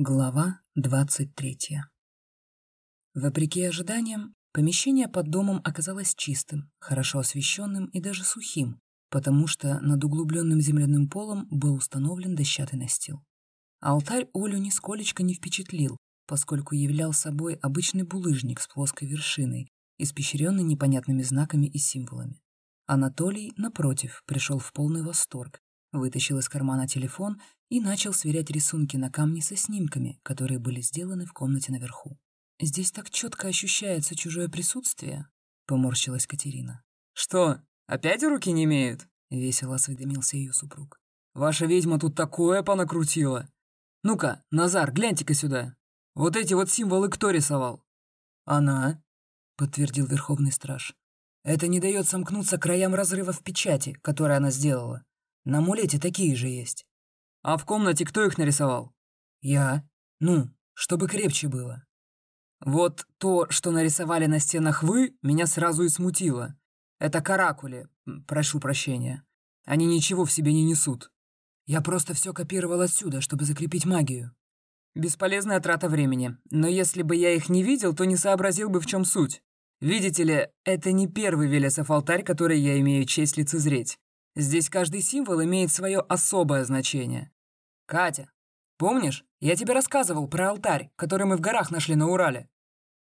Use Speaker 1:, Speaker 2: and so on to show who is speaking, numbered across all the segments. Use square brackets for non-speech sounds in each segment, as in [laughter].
Speaker 1: Глава двадцать третья. Вопреки ожиданиям, помещение под домом оказалось чистым, хорошо освещенным и даже сухим, потому что над углубленным земляным полом был установлен дощатый настил. Алтарь Олю нисколечко не впечатлил, поскольку являл собой обычный булыжник с плоской вершиной, испещренный непонятными знаками и символами. Анатолий, напротив, пришел в полный восторг, вытащил из кармана телефон и начал сверять рисунки на камне со снимками, которые были сделаны в комнате наверху. «Здесь так четко ощущается чужое присутствие», — поморщилась Катерина.
Speaker 2: «Что, опять руки не имеют?»
Speaker 1: — весело осведомился ее супруг.
Speaker 2: «Ваша ведьма тут такое понакрутила! Ну-ка, Назар, гляньте-ка сюда! Вот эти вот символы кто рисовал?»
Speaker 1: «Она», — подтвердил Верховный Страж. «Это не дает сомкнуться краям разрыва в печати, который она сделала. На амулете такие же есть».
Speaker 2: «А в комнате кто их нарисовал?»
Speaker 1: «Я. Ну, чтобы крепче было».
Speaker 2: «Вот то, что нарисовали на стенах вы, меня сразу и смутило. Это каракули, прошу прощения. Они ничего в себе не несут.
Speaker 1: Я просто все копировал отсюда, чтобы закрепить магию».
Speaker 2: «Бесполезная трата времени. Но если бы я их не видел, то не сообразил бы, в чем суть. Видите ли, это не первый Велесов алтарь, который я имею честь лицезреть. Здесь каждый символ имеет свое особое значение. Катя, помнишь, я тебе рассказывал про алтарь, который мы в горах нашли на Урале?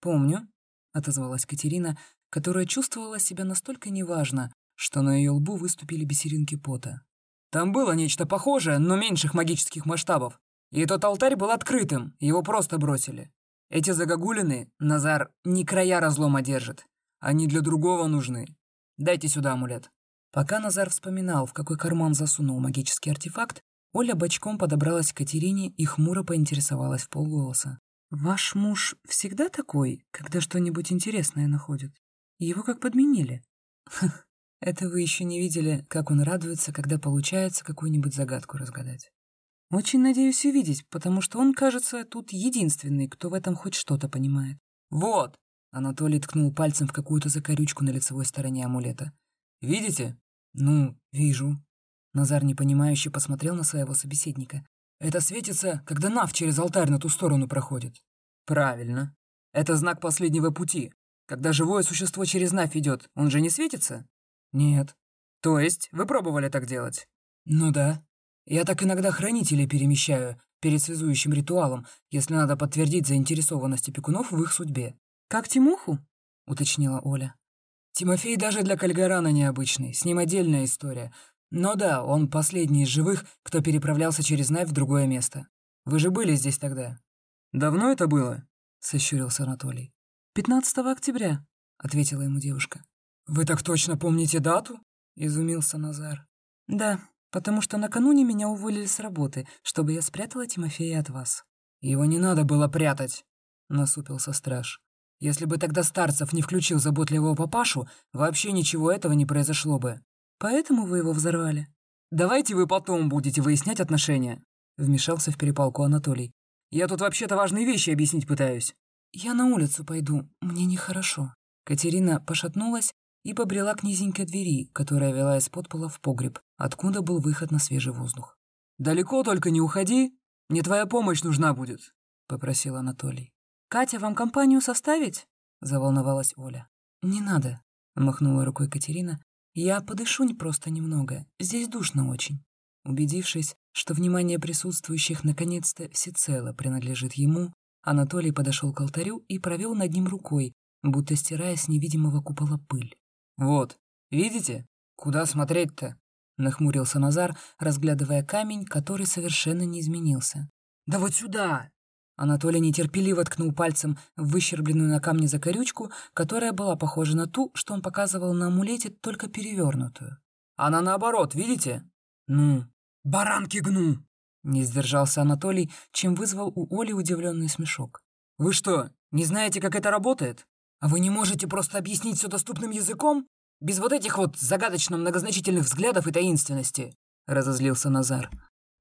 Speaker 1: Помню, отозвалась Катерина, которая чувствовала себя настолько неважно, что на ее лбу выступили бисеринки пота.
Speaker 2: Там было нечто похожее, но меньших магических масштабов. И тот алтарь был открытым, его просто бросили. Эти загогулины, Назар, не края разлома держит. Они для другого нужны. Дайте сюда амулет.
Speaker 1: Пока Назар вспоминал, в какой карман засунул магический артефакт, Оля бочком подобралась к Катерине и хмуро поинтересовалась в полголоса. «Ваш муж всегда такой, когда что-нибудь интересное находит? Его как подменили?» [laughs] «Это вы еще не видели, как он радуется, когда получается какую-нибудь загадку разгадать. Очень надеюсь увидеть, потому что он, кажется, тут единственный, кто в этом хоть что-то понимает».
Speaker 2: «Вот!»
Speaker 1: — Анатолий ткнул пальцем в какую-то закорючку на лицевой стороне амулета.
Speaker 2: «Видите?
Speaker 1: «Ну, вижу». Назар непонимающе посмотрел на своего собеседника.
Speaker 2: «Это светится, когда Нав через алтарь на ту сторону проходит». «Правильно. Это знак последнего пути. Когда живое существо через Нав идет, он же не светится?»
Speaker 1: «Нет».
Speaker 2: «То есть вы пробовали так делать?»
Speaker 1: «Ну да. Я так иногда хранителей перемещаю перед связующим ритуалом, если надо подтвердить заинтересованность опекунов в их судьбе».
Speaker 2: «Как Тимоху?»
Speaker 1: — уточнила Оля.
Speaker 2: Тимофей даже для Кальгарана необычный, с ним отдельная история. Но да, он последний из живых, кто переправлялся через Навь в другое место. Вы же были здесь тогда. Давно это было? Сощурился Анатолий.
Speaker 1: 15 октября, ответила ему девушка.
Speaker 2: Вы так точно помните дату?
Speaker 1: Изумился Назар. Да, потому что накануне меня уволили с работы, чтобы я спрятала Тимофея от вас.
Speaker 2: Его не надо было прятать, насупился страж. Если бы тогда Старцев не включил заботливого папашу, вообще ничего этого не произошло бы.
Speaker 1: Поэтому вы его взорвали?
Speaker 2: Давайте вы потом будете выяснять отношения. Вмешался в перепалку Анатолий. Я тут вообще-то важные вещи объяснить пытаюсь.
Speaker 1: Я на улицу пойду, мне нехорошо. Катерина пошатнулась и побрела к низенькой двери, которая вела из-под пола в погреб, откуда был выход на свежий воздух.
Speaker 2: «Далеко только не уходи, мне твоя помощь нужна будет», — попросил Анатолий.
Speaker 1: «Катя, вам компанию составить?» — заволновалась Оля. «Не надо», — махнула рукой Катерина. «Я подышу просто немного. Здесь душно очень». Убедившись, что внимание присутствующих наконец-то всецело принадлежит ему, Анатолий подошел к алтарю и провел над ним рукой, будто стирая с невидимого купола пыль.
Speaker 2: «Вот, видите? Куда смотреть-то?» — нахмурился Назар, разглядывая камень, который совершенно не изменился.
Speaker 1: «Да вот сюда!» Анатолий нетерпеливо ткнул пальцем в выщербленную на камне закорючку, которая была похожа на ту, что он показывал на амулете, только перевернутую.
Speaker 2: «Она наоборот, видите?»
Speaker 1: «Ну,
Speaker 2: баранки гну!»
Speaker 1: Не сдержался Анатолий, чем вызвал у Оли удивленный смешок.
Speaker 2: «Вы что, не знаете, как это работает? А вы не можете просто объяснить все доступным языком? Без вот этих вот загадочно многозначительных взглядов и таинственности?» Разозлился Назар.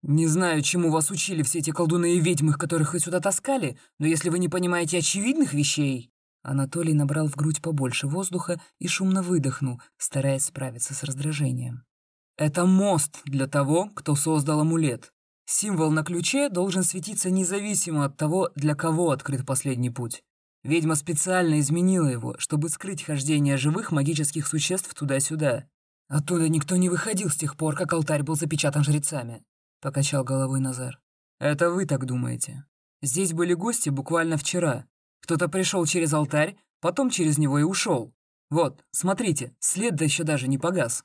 Speaker 2: «Не знаю, чему вас учили все эти колдуны и ведьмы, которых вы сюда таскали, но если вы не понимаете очевидных вещей...»
Speaker 1: Анатолий набрал в грудь побольше воздуха и шумно выдохнул, стараясь справиться с раздражением.
Speaker 2: «Это мост для того, кто создал амулет. Символ на ключе должен светиться независимо от того, для кого открыт последний путь. Ведьма специально изменила его, чтобы скрыть хождение живых магических существ туда-сюда. Оттуда никто не выходил с тех пор, как алтарь был запечатан жрецами», — покачал головой Назар. «Это вы так думаете. Здесь были гости буквально вчера. Кто-то пришел через алтарь, потом через него и ушел. Вот, смотрите, след да еще даже не погас».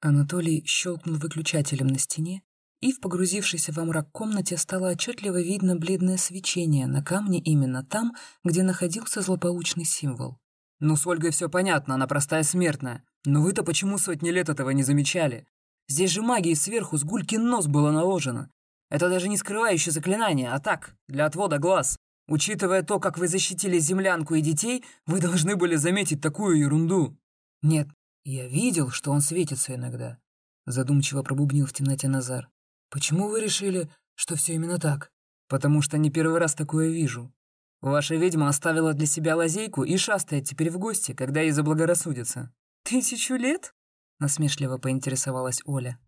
Speaker 1: Анатолий щелкнул выключателем на стене, и в погрузившейся во мрак комнате стало отчетливо видно бледное свечение на камне именно там, где находился злополучный символ.
Speaker 2: «Ну, с Ольгой все понятно, она простая смертная. Но вы-то почему сотни лет этого не замечали? Здесь же магией сверху с гулькин нос было наложено. Это даже не скрывающее заклинание, а так, для отвода глаз. Учитывая то, как вы защитили землянку и детей, вы должны были заметить такую ерунду».
Speaker 1: «Нет, я видел, что он светится иногда», — задумчиво пробубнил в темноте Назар. «Почему вы решили, что все именно так?»
Speaker 2: «Потому что не первый раз такое вижу. Ваша ведьма оставила для себя лазейку и шастает теперь в гости, когда ей заблагорассудится».
Speaker 1: «Тысячу лет?» — насмешливо поинтересовалась Оля.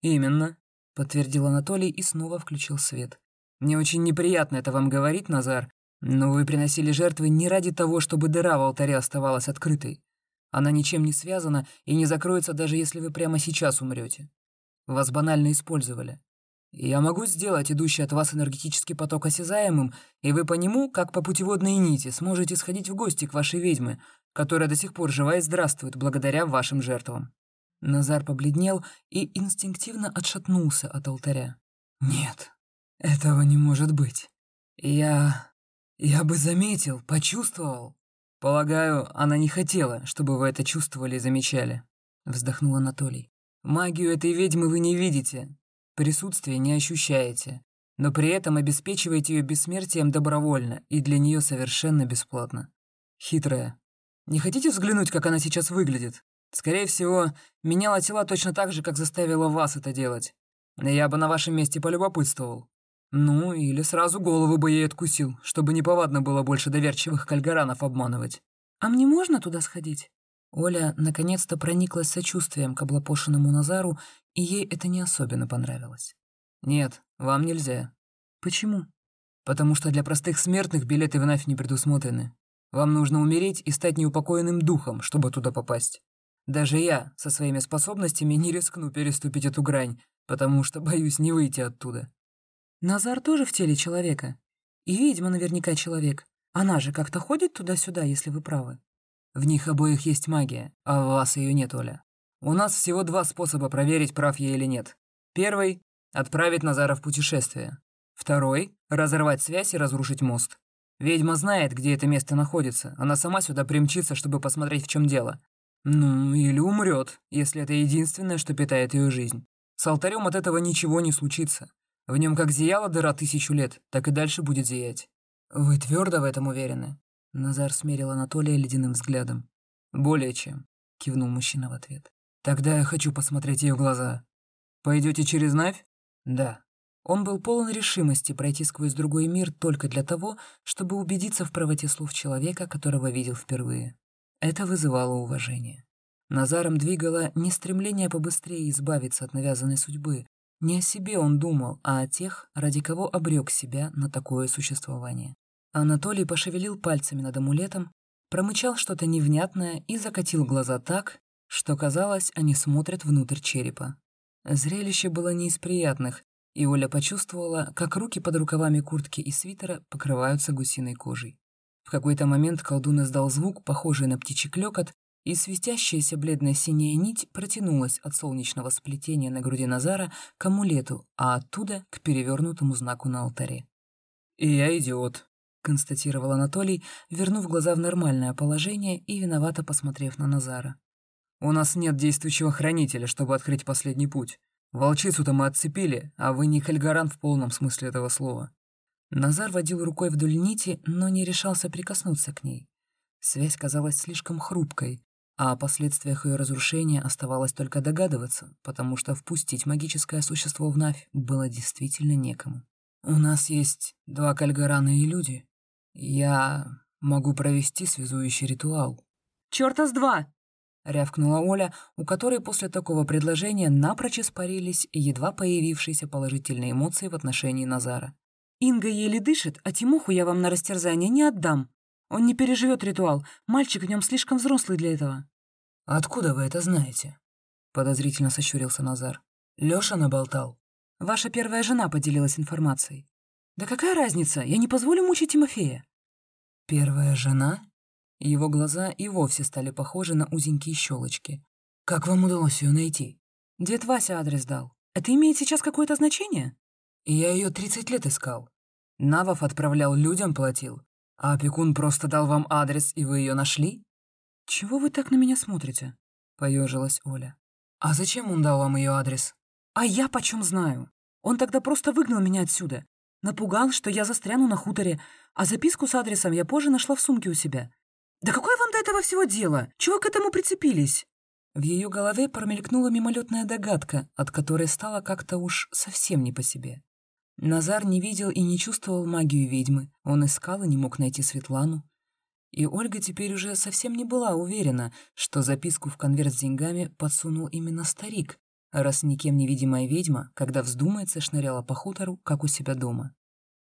Speaker 2: «Именно», —
Speaker 1: подтвердил Анатолий и снова включил свет.
Speaker 2: «Мне очень неприятно это вам говорить, Назар, но вы приносили жертвы не ради того, чтобы дыра в алтаре оставалась открытой. Она ничем не связана и не закроется, даже если вы прямо сейчас умрете. Вас банально использовали. Я могу сделать идущий от вас энергетический поток осязаемым, и вы по нему, как по путеводной нити, сможете сходить в гости к вашей ведьме, которая до сих пор жива и здравствует благодаря вашим жертвам».
Speaker 1: Назар побледнел и инстинктивно отшатнулся от алтаря. «Нет, этого не может быть. Я... я бы заметил, почувствовал».
Speaker 2: «Полагаю, она не хотела, чтобы вы это чувствовали и замечали», — вздохнул Анатолий. Магию этой ведьмы вы не видите, присутствие не ощущаете, но при этом обеспечиваете ее бессмертием добровольно и для нее совершенно бесплатно. Хитрая. Не хотите взглянуть, как она сейчас выглядит? Скорее всего, меняла тела точно так же, как заставила вас это делать. Я бы на вашем месте полюбопытствовал. Ну, или сразу голову бы ей откусил, чтобы неповадно было больше доверчивых кальгаранов обманывать.
Speaker 1: «А мне можно туда сходить?» Оля наконец-то прониклась сочувствием к облапошенному Назару, и ей это не особенно понравилось.
Speaker 2: «Нет, вам нельзя».
Speaker 1: «Почему?»
Speaker 2: «Потому что для простых смертных билеты вновь не предусмотрены. Вам нужно умереть и стать неупокоенным духом, чтобы туда попасть. Даже я, со своими способностями, не рискну переступить эту грань, потому что боюсь не выйти оттуда».
Speaker 1: «Назар тоже в теле человека. И ведьма наверняка человек. Она же как-то ходит туда-сюда, если вы правы».
Speaker 2: В них обоих есть магия, а у вас ее нет, Оля. У нас всего два способа проверить, прав я или нет. Первый — отправить Назара в путешествие. Второй — разорвать связь и разрушить мост. Ведьма знает, где это место находится. Она сама сюда примчится, чтобы посмотреть, в чем дело. Ну, или умрет, если это единственное, что питает ее жизнь. С алтарем от этого ничего не случится. В нем как зияла дыра тысячу лет, так и дальше будет зиять. Вы твердо в этом уверены?
Speaker 1: Назар смерил Анатолия ледяным взглядом.
Speaker 2: «Более чем», — кивнул мужчина в ответ. «Тогда я хочу посмотреть ее глаза. Пойдете через Навь?»
Speaker 1: «Да». Он был полон решимости пройти сквозь другой мир только для того, чтобы убедиться в правоте слов человека, которого видел впервые. Это вызывало уважение. Назаром двигало не стремление побыстрее избавиться от навязанной судьбы. Не о себе он думал, а о тех, ради кого обрек себя на такое существование. Анатолий пошевелил пальцами над амулетом, промычал что-то невнятное и закатил глаза так, что казалось, они смотрят внутрь черепа. Зрелище было не из приятных, и Оля почувствовала, как руки под рукавами куртки и свитера покрываются гусиной кожей. В какой-то момент колдун издал звук, похожий на птичий клёкот, и светящаяся бледная синяя нить протянулась от солнечного сплетения на груди Назара к амулету, а оттуда к перевернутому знаку на алтаре.
Speaker 2: «И я идиот», —
Speaker 1: констатировал Анатолий, вернув глаза в нормальное положение и виновато посмотрев на Назара.
Speaker 2: «У нас нет действующего хранителя, чтобы открыть последний путь. Волчицу-то мы отцепили, а вы не кальгаран в полном смысле этого слова».
Speaker 1: Назар водил рукой вдоль нити, но не решался прикоснуться к ней. Связь казалась слишком хрупкой, а о последствиях ее разрушения оставалось только догадываться, потому что впустить магическое существо в Навь было действительно некому. «У нас есть два кальгарана и люди», я могу провести связующий ритуал.
Speaker 2: «Чёрта с два!»
Speaker 1: — рявкнула Оля, у которой после такого предложения напрочь испарились едва появившиеся положительные эмоции в отношении Назара.
Speaker 2: «Инга еле дышит, а Тимуху я вам на растерзание не отдам. Он не переживет ритуал, мальчик в нем слишком взрослый для этого».
Speaker 1: «Откуда вы это знаете?» — подозрительно сощурился Назар. Лёша наболтал.
Speaker 2: «Ваша первая жена поделилась информацией». «Да какая разница? Я не позволю мучить Тимофея».
Speaker 1: «Первая жена?» Его глаза и вовсе стали похожи на узенькие щелочки. «Как вам удалось ее найти?»
Speaker 2: «Дед Вася адрес дал. Это имеет сейчас какое-то значение?»
Speaker 1: «Я ее 30 лет искал. Навов отправлял, людям платил. А опекун просто дал вам адрес, и вы ее нашли?»
Speaker 2: «Чего вы так на меня смотрите?» — поежилась Оля.
Speaker 1: «А зачем он дал вам ее адрес?»
Speaker 2: «А я почем знаю? Он тогда просто выгнал меня отсюда. Напугал, что я застряну на хуторе, а записку с адресом я позже нашла в сумке у себя. «Да какое вам до этого всего дело? Чего к этому прицепились?»
Speaker 1: В ее голове промелькнула мимолетная догадка, от которой стало как-то уж совсем не по себе. Назар не видел и не чувствовал магию ведьмы, он искал и не мог найти Светлану. И Ольга теперь уже совсем не была уверена, что записку в конверт с деньгами подсунул именно старик, раз никем невидимая ведьма, когда вздумается, шныряла по хутору, как у себя дома.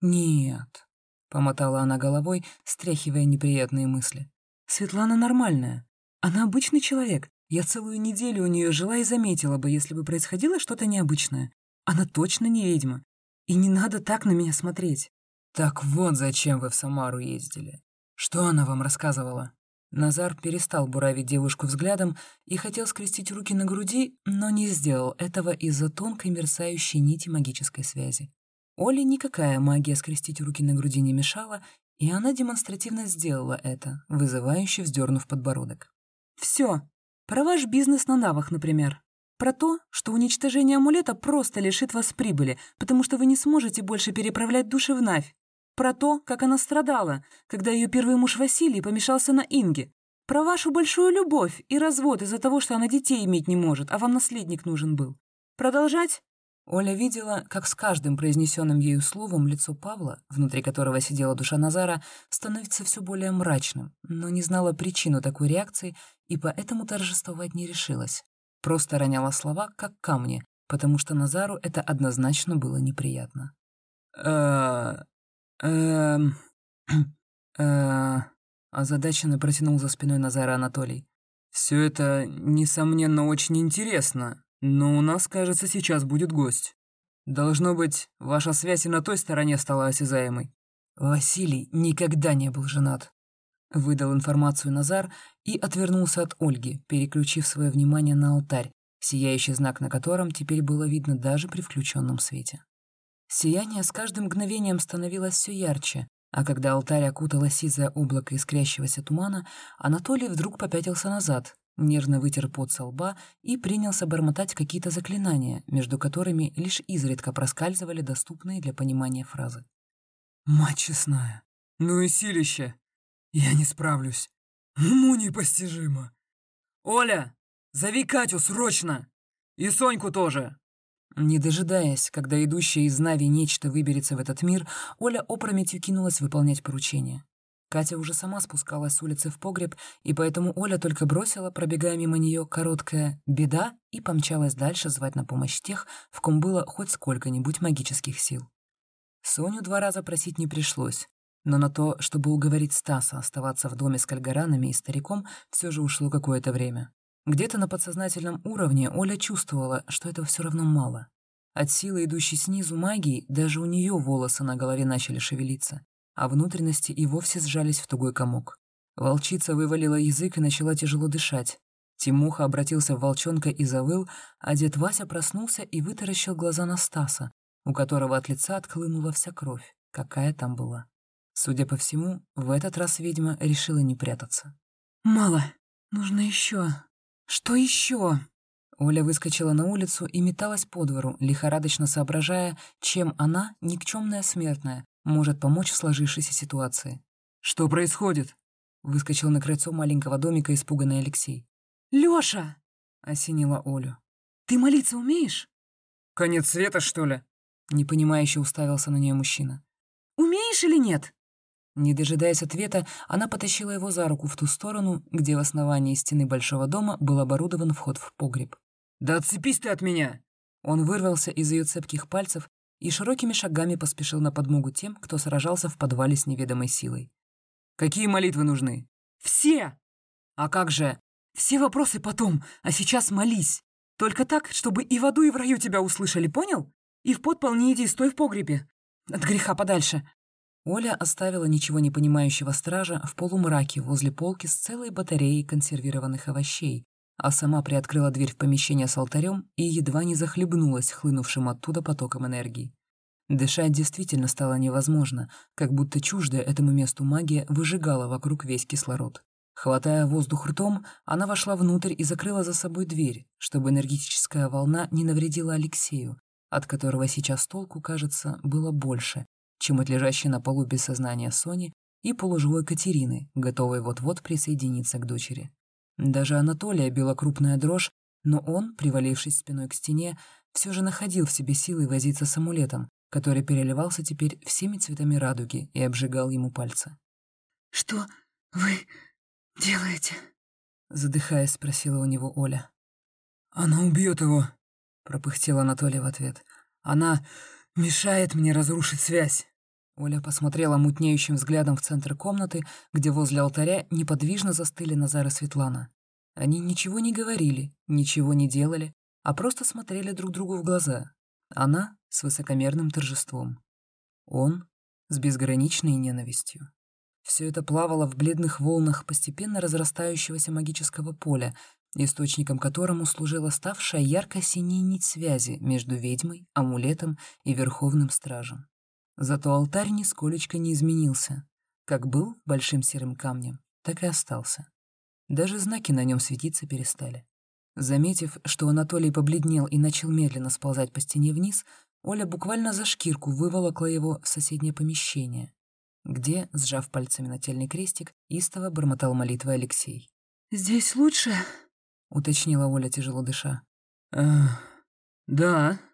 Speaker 1: «Нет», Помотала она головой, стряхивая неприятные мысли.
Speaker 2: «Светлана нормальная. Она обычный человек. Я целую неделю у нее жила и заметила бы, если бы происходило что-то необычное. Она точно не ведьма. И не надо так на меня смотреть».
Speaker 1: «Так вот зачем вы в Самару ездили. Что она вам рассказывала?» Назар перестал буравить девушку взглядом и хотел скрестить руки на груди, но не сделал этого из-за тонкой мерцающей нити магической связи. Оле никакая магия скрестить руки на груди не мешала, и она демонстративно сделала это, вызывающе вздернув подбородок.
Speaker 2: «Все. Про ваш бизнес на навах, например. Про то, что уничтожение амулета просто лишит вас прибыли, потому что вы не сможете больше переправлять души в Навь. Про то, как она страдала, когда ее первый муж Василий помешался на Инге. Про вашу большую любовь и развод из-за того, что она детей иметь не может, а вам наследник нужен был. Продолжать?»
Speaker 1: Оля видела, как с каждым произнесенным ею словом лицо Павла, внутри которого сидела душа Назара, становится все более мрачным, но не знала причину такой реакции и поэтому торжествовать не решилась. Просто роняла слова, как камни, потому что Назару это однозначно было неприятно. э эм... [clears throat] э озадаченно протянул за спиной Назара Анатолий. «Все это, несомненно, очень интересно, но у нас, кажется, сейчас будет гость. Должно быть, ваша связь и на той стороне стала осязаемой. Василий никогда не был женат. Выдал информацию Назар и отвернулся от Ольги, переключив свое внимание на алтарь, сияющий знак на котором теперь было видно даже при включенном свете. Сияние с каждым мгновением становилось все ярче, а когда алтарь окутало сизое облако искрящегося тумана, Анатолий вдруг попятился назад, нервно вытер пот со лба и принялся бормотать какие-то заклинания, между которыми лишь изредка проскальзывали доступные для понимания фразы. «Мать честная! Ну и силище! Я не справлюсь! Ну непостижимо! Оля, зови Катю срочно! И Соньку тоже!» Не дожидаясь, когда идущая из Нави нечто выберется в этот мир, Оля опрометью кинулась выполнять поручение. Катя уже сама спускалась с улицы в погреб, и поэтому Оля только бросила, пробегая мимо нее, короткая «беда» и помчалась дальше звать на помощь тех, в ком было хоть сколько-нибудь магических сил. Соню два раза просить не пришлось, но на то, чтобы уговорить Стаса оставаться в доме с кальгаранами и стариком, все же ушло какое-то время. Где-то на подсознательном уровне Оля чувствовала, что этого все равно мало. От силы, идущей снизу магии, даже у нее волосы на голове начали шевелиться а внутренности и вовсе сжались в тугой комок. Волчица вывалила язык и начала тяжело дышать. Тимуха обратился в волчонка и завыл, а дед Вася проснулся и вытаращил глаза на Стаса, у которого от лица отхлынула вся кровь, какая там была. Судя по всему, в этот раз ведьма решила не прятаться.
Speaker 2: «Мало. Нужно еще. Что еще?»
Speaker 1: Оля выскочила на улицу и металась по двору, лихорадочно соображая, чем она, никчемная смертная, может помочь в сложившейся ситуации. «Что происходит?» — выскочил на крыльцо маленького домика испуганный Алексей.
Speaker 2: «Лёша!»
Speaker 1: — осенила Олю.
Speaker 2: «Ты молиться умеешь?»
Speaker 1: «Конец света, что ли?» — непонимающе уставился на нее мужчина.
Speaker 2: «Умеешь или нет?»
Speaker 1: Не дожидаясь ответа, она потащила его за руку в ту сторону, где в основании стены большого дома был оборудован вход в погреб.
Speaker 2: «Да отцепись ты от меня!»
Speaker 1: Он вырвался из ее цепких пальцев и широкими шагами поспешил на подмогу тем, кто сражался в подвале с неведомой силой.
Speaker 2: «Какие молитвы нужны?»
Speaker 1: «Все!» «А как же?» «Все вопросы потом, а сейчас молись. Только так, чтобы и в аду, и в раю тебя услышали, понял? И в подпол не иди, стой в погребе. От греха подальше». Оля оставила ничего не понимающего стража в полумраке возле полки с целой батареей консервированных овощей, а сама приоткрыла дверь в помещение с алтарем и едва не захлебнулась хлынувшим оттуда потоком энергии. Дышать действительно стало невозможно, как будто чуждая этому месту магия выжигала вокруг весь кислород. Хватая воздух ртом, она вошла внутрь и закрыла за собой дверь, чтобы энергетическая волна не навредила Алексею, от которого сейчас толку, кажется, было больше, чем от лежащей на полу без сознания Сони и полуживой Катерины, готовой вот-вот присоединиться к дочери. Даже Анатолия била крупная дрожь, но он, привалившись спиной к стене, все же находил в себе силы возиться с амулетом, который переливался теперь всеми цветами радуги и обжигал ему пальцы.
Speaker 3: «Что вы делаете?»
Speaker 1: Задыхаясь, спросила у него Оля.
Speaker 2: «Она убьет его», —
Speaker 1: пропыхтел Анатолий в ответ.
Speaker 2: «Она мешает мне разрушить связь».
Speaker 1: Оля посмотрела мутнеющим взглядом в центр комнаты, где возле алтаря неподвижно застыли Назар и Светлана. Они ничего не говорили, ничего не делали, а просто смотрели друг другу в глаза. Она с высокомерным торжеством. Он с безграничной ненавистью. Все это плавало в бледных волнах постепенно разрастающегося магического поля, источником которому служила ставшая ярко-синяя нить связи между ведьмой, амулетом и верховным стражем. Зато алтарь нисколечко не изменился. Как был большим серым камнем, так и остался. Даже знаки на нем светиться перестали. Заметив, что Анатолий побледнел и начал медленно сползать по стене вниз, Оля буквально за шкирку выволокла его в соседнее помещение, где, сжав пальцами нательный крестик, истово бормотал молитвы Алексей.
Speaker 3: «Здесь лучше?»
Speaker 1: — уточнила Оля, тяжело дыша.
Speaker 2: «Э, да», —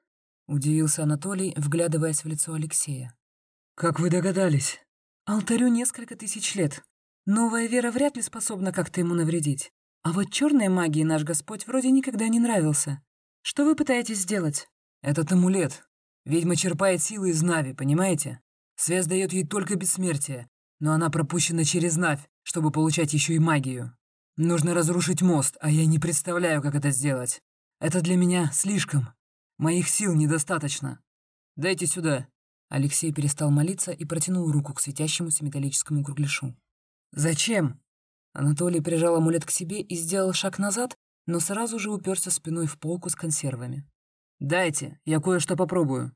Speaker 1: удивился Анатолий, вглядываясь в лицо Алексея.
Speaker 2: «Как вы догадались?»
Speaker 1: «Алтарю несколько тысяч лет. Новая вера вряд ли способна как-то ему навредить. А вот черной магии наш Господь вроде никогда не нравился. Что вы пытаетесь сделать?»
Speaker 2: «Этот амулет. Ведьма черпает силы из Нави, понимаете? Связь дает ей только бессмертие, но она пропущена через Навь, чтобы получать еще и магию. Нужно разрушить мост, а я не представляю, как это сделать. Это для меня слишком. Моих сил недостаточно. Дайте сюда».
Speaker 1: Алексей перестал молиться и протянул руку к светящемуся металлическому кругляшу.
Speaker 2: «Зачем?»
Speaker 1: Анатолий прижал амулет к себе и сделал шаг назад, но сразу же уперся спиной в полку с консервами.
Speaker 2: «Дайте, я кое-что попробую».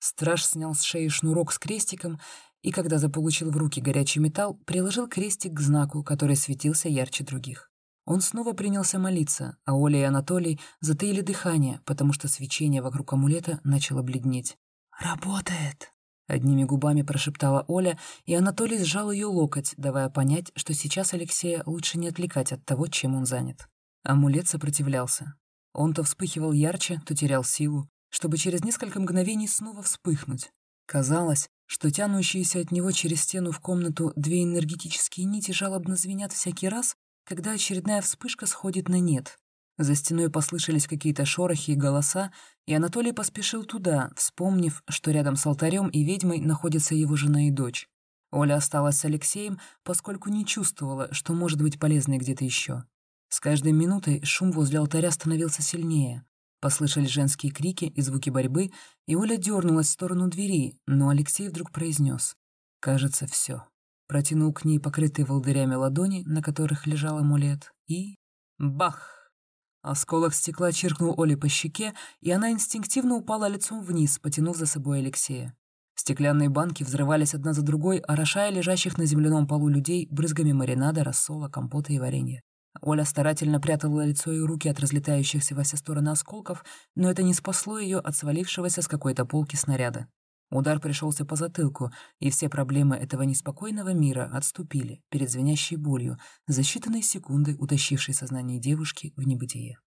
Speaker 1: Страж снял с шеи шнурок с крестиком и, когда заполучил в руки горячий металл, приложил крестик к знаку, который светился ярче других. Он снова принялся молиться, а Оля и Анатолий затаили дыхание, потому что свечение вокруг амулета начало бледнеть.
Speaker 3: «Работает!»
Speaker 1: Одними губами прошептала Оля, и Анатолий сжал ее локоть, давая понять, что сейчас Алексея лучше не отвлекать от того, чем он занят. Амулет сопротивлялся. Он то вспыхивал ярче, то терял силу, чтобы через несколько мгновений снова вспыхнуть. Казалось, что тянущиеся от него через стену в комнату две энергетические нити жалобно звенят всякий раз, когда очередная вспышка сходит на нет. За стеной послышались какие-то шорохи и голоса, и Анатолий поспешил туда, вспомнив, что рядом с алтарем и ведьмой находятся его жена и дочь. Оля осталась с Алексеем, поскольку не чувствовала, что может быть полезной где-то еще. С каждой минутой шум возле алтаря становился сильнее. Послышались женские крики и звуки борьбы, и Оля дернулась в сторону двери, но Алексей вдруг произнес: «Кажется, все протянул к ней покрытые волдырями ладони, на которых лежал амулет, и... Бах! Осколок стекла чиркнул Оле по щеке, и она инстинктивно упала лицом вниз, потянув за собой Алексея. Стеклянные банки взрывались одна за другой, орошая лежащих на земляном полу людей брызгами маринада, рассола, компота и варенья. Оля старательно прятала лицо и руки от разлетающихся во все стороны осколков, но это не спасло ее от свалившегося с какой-то полки снаряда. Удар пришелся по затылку, и все проблемы этого неспокойного мира отступили перед звенящей болью, за считанные секунды утащившей сознание девушки в небытие.